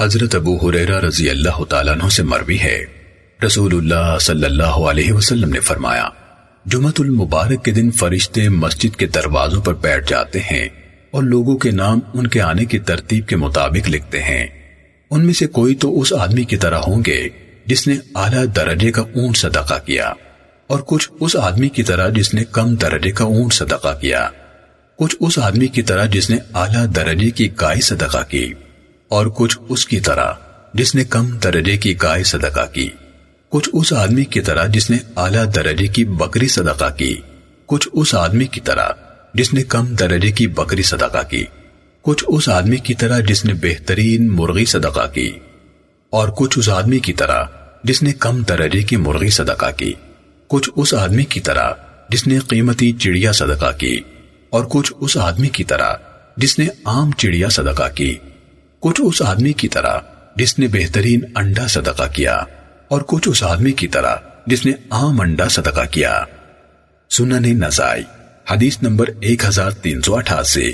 حضرت ابو حریرہ رضی اللہ تعالیٰ عنہ سے مروی ہے۔ رسول اللہ صلی اللہ علیہ وسلم نے فرمایا جمعت المبارک کے دن فرشتے مسجد کے دروازوں پر بیٹھ جاتے ہیں اور لوگوں کے نام ان کے آنے کی ترتیب کے مطابق لکھتے ہیں۔ ان میں سے کوئی تو اس آدمی کی طرح ہوں گے جس نے اعلیٰ درجے کا اونٹ صدقہ کیا اور کچھ اس آدمی کی طرح جس نے کم درجے کا اونٹ صدقہ کیا۔ کچھ اس آدمی کی طرح جس نے اعلیٰ درجے کی گائے صدقہ کی۔ اور کچھ اس کی طرح جس نے کم درجے کی گائے صدقہ کی، کچھ اس آدمی کی طرح جس نے اعلیٰ درجے کی بکری صدقہ کی، کچھ اس آدمی کی طرح جس نے کم درجے کی بکری صدقہ کی، کچھ اس آدمی کی طرح جس نے بہترین مرغی صدقہ کی، اور کچھ اس آدمی کی طرح جس نے کم درجے کی مرغی صدقہ کی، کچھ اس آدمی کی طرح جس نے قیمتی چڑیا صدقہ کی، اور کچھ اس آدمی کی طرح جس نے عام چڑیا صدقہ کی۔ کچھ اس آدمی کی طرح جس نے بہترین انڈا صدقہ کیا اور کچھ اس آدمی کی طرح جس نے عام انڈا صدقہ کیا۔ سنن نزائی حدیث نمبر 1388